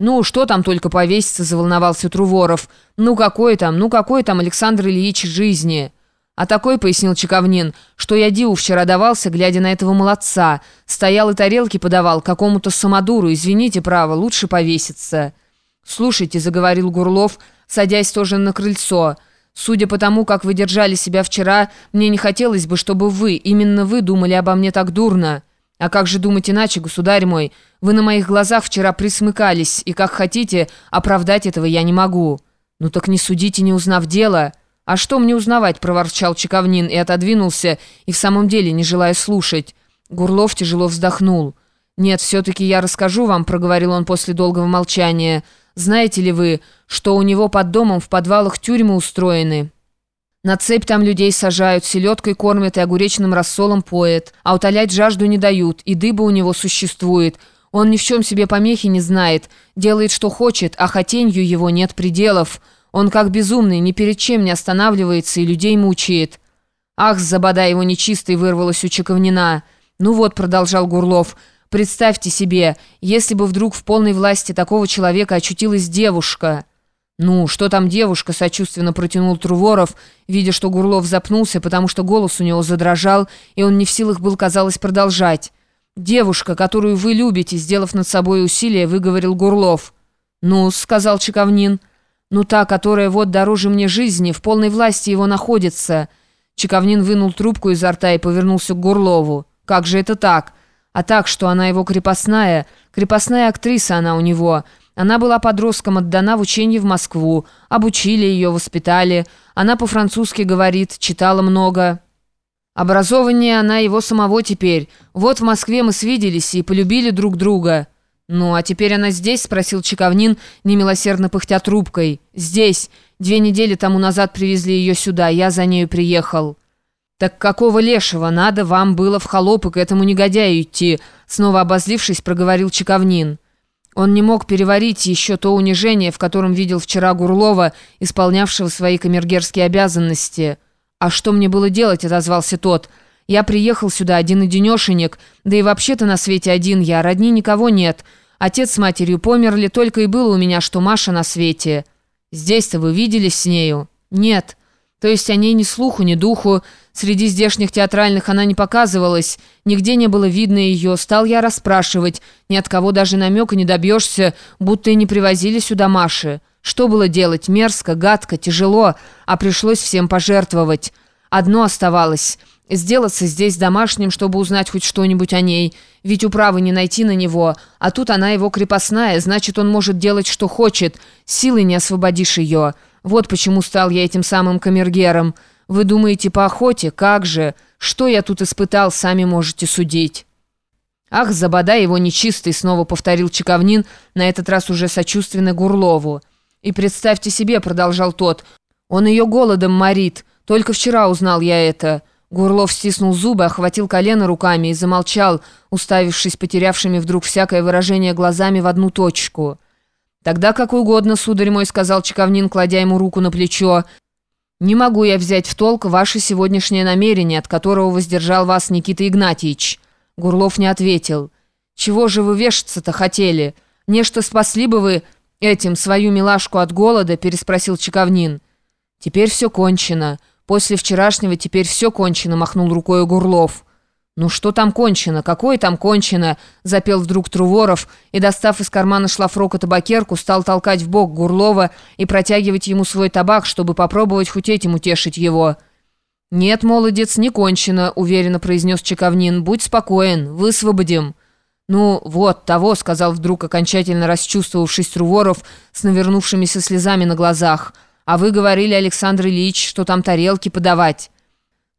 «Ну, что там только повеситься?» – заволновался Труворов. «Ну, какой там, ну, какой там Александр Ильич жизни?» «А такой, — пояснил Чековнин, — что я диву вчера давался, глядя на этого молодца. Стоял и тарелки подавал какому-то самодуру. Извините, право, лучше повеситься». «Слушайте», — заговорил Гурлов, садясь тоже на крыльцо, — «судя по тому, как вы держали себя вчера, мне не хотелось бы, чтобы вы, именно вы, думали обо мне так дурно». «А как же думать иначе, государь мой? Вы на моих глазах вчера присмыкались, и как хотите, оправдать этого я не могу». «Ну так не судите, не узнав дело». «А что мне узнавать?» – проворчал Чековнин и отодвинулся, и в самом деле не желая слушать. Гурлов тяжело вздохнул. «Нет, все-таки я расскажу вам», – проговорил он после долгого молчания. «Знаете ли вы, что у него под домом в подвалах тюрьмы устроены?» На цепь там людей сажают, селедкой кормят и огуречным рассолом поят, а утолять жажду не дают, и дыба у него существует. Он ни в чем себе помехи не знает, делает, что хочет, а хотенью его нет пределов». Он как безумный, ни перед чем не останавливается и людей мучает. Ах, забода его нечистой вырвалась у Чековнина. Ну вот, продолжал Гурлов, представьте себе, если бы вдруг в полной власти такого человека очутилась девушка. «Ну, что там девушка?» – сочувственно протянул Труворов, видя, что Гурлов запнулся, потому что голос у него задрожал, и он не в силах был, казалось, продолжать. «Девушка, которую вы любите», – сделав над собой усилие, выговорил Гурлов. «Ну», – сказал Чековнин, – «Ну та, которая вот дороже мне жизни, в полной власти его находится». Чековнин вынул трубку изо рта и повернулся к Гурлову. «Как же это так?» «А так, что она его крепостная. Крепостная актриса она у него. Она была подростком отдана в учение в Москву. Обучили ее, воспитали. Она по-французски говорит, читала много». «Образование она его самого теперь. Вот в Москве мы свиделись и полюбили друг друга». «Ну, а теперь она здесь?» – спросил Чековнин, немилосердно пыхтя трубкой. «Здесь. Две недели тому назад привезли ее сюда, я за нею приехал». «Так какого лешего надо вам было в холопы к этому негодяю идти?» Снова обозлившись, проговорил Чековнин. Он не мог переварить еще то унижение, в котором видел вчера Гурлова, исполнявшего свои камергерские обязанности. «А что мне было делать?» – отозвался тот – я приехал сюда один-одинешенек, да и вообще-то на свете один я, родни никого нет. Отец с матерью померли, только и было у меня, что Маша на свете. Здесь-то вы виделись с нею? Нет. То есть о ней ни слуху, ни духу. Среди здешних театральных она не показывалась, нигде не было видно ее. Стал я расспрашивать, ни от кого даже намека не добьешься, будто и не привозили сюда Маши. Что было делать? Мерзко, гадко, тяжело, а пришлось всем пожертвовать. Одно оставалось — Сделаться здесь домашним, чтобы узнать хоть что-нибудь о ней. Ведь управы не найти на него. А тут она его крепостная, значит, он может делать, что хочет. Силой не освободишь ее. Вот почему стал я этим самым камергером. Вы думаете, по охоте? Как же? Что я тут испытал, сами можете судить». «Ах, забода его нечистый!» — снова повторил Чековнин, на этот раз уже сочувственно Гурлову. «И представьте себе», — продолжал тот, — «он ее голодом морит. Только вчера узнал я это». Гурлов стиснул зубы, охватил колено руками и замолчал, уставившись потерявшими вдруг всякое выражение глазами в одну точку. «Тогда как угодно, сударь мой», — сказал Чековнин, кладя ему руку на плечо. «Не могу я взять в толк ваше сегодняшнее намерение, от которого воздержал вас Никита Игнатьевич». Гурлов не ответил. «Чего же вы вешаться-то хотели? Нечто спасли бы вы этим свою милашку от голода?» — переспросил Чековнин. «Теперь все кончено». После вчерашнего теперь все кончено», — махнул рукой Гурлов. «Ну что там кончено? Какое там кончено?» — запел вдруг Труворов и, достав из кармана шлафрока табакерку, стал толкать в бок Гурлова и протягивать ему свой табак, чтобы попробовать хоть этим утешить его. «Нет, молодец, не кончено», — уверенно произнес Чековнин. «Будь спокоен, высвободим». «Ну, вот того», — сказал вдруг окончательно расчувствовавшись Труворов с навернувшимися слезами на глазах — а вы говорили, Александр Ильич, что там тарелки подавать».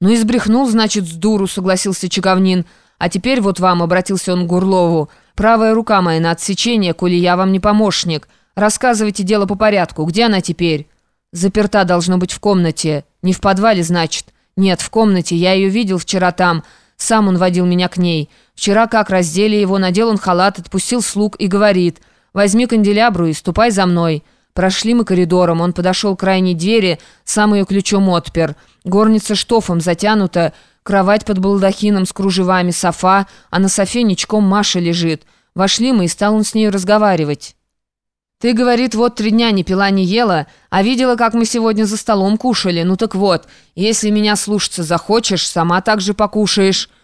«Ну и сбрехнул, значит, с дуру», — согласился Чековнин. «А теперь вот вам», — обратился он к Гурлову, «правая рука моя на отсечение, коли я вам не помощник. Рассказывайте дело по порядку. Где она теперь?» «Заперта должно быть в комнате. Не в подвале, значит?» «Нет, в комнате. Я ее видел вчера там. Сам он водил меня к ней. Вчера как раздели его, надел он халат, отпустил слуг и говорит, «Возьми канделябру и ступай за мной». Прошли мы коридором, он подошел к крайней двери, сам ее ключом отпер. Горница штофом затянута, кровать под балдахином с кружевами, софа, а на софе ничком Маша лежит. Вошли мы, и стал он с ней разговаривать. Ты, говорит, вот три дня не пила, не ела, а видела, как мы сегодня за столом кушали. Ну так вот, если меня слушаться захочешь, сама так же покушаешь.